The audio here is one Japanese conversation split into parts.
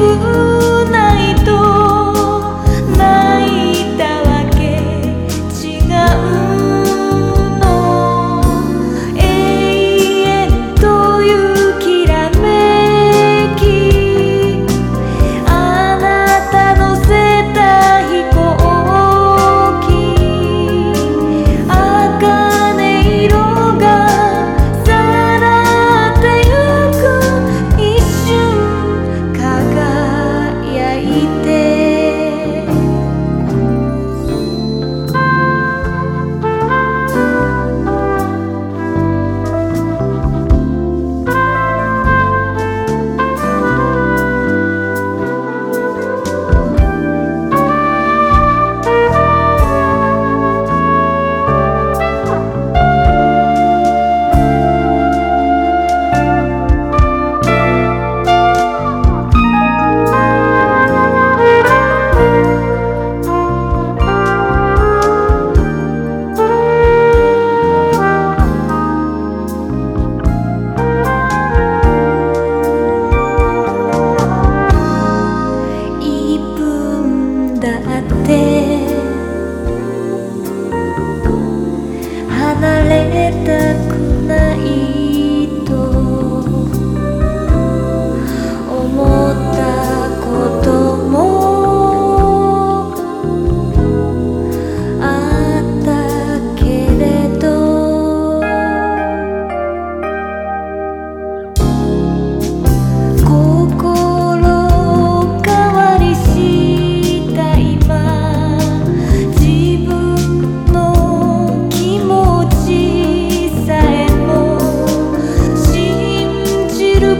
Ooh. だって。離れた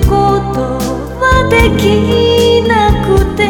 ことはできなくて」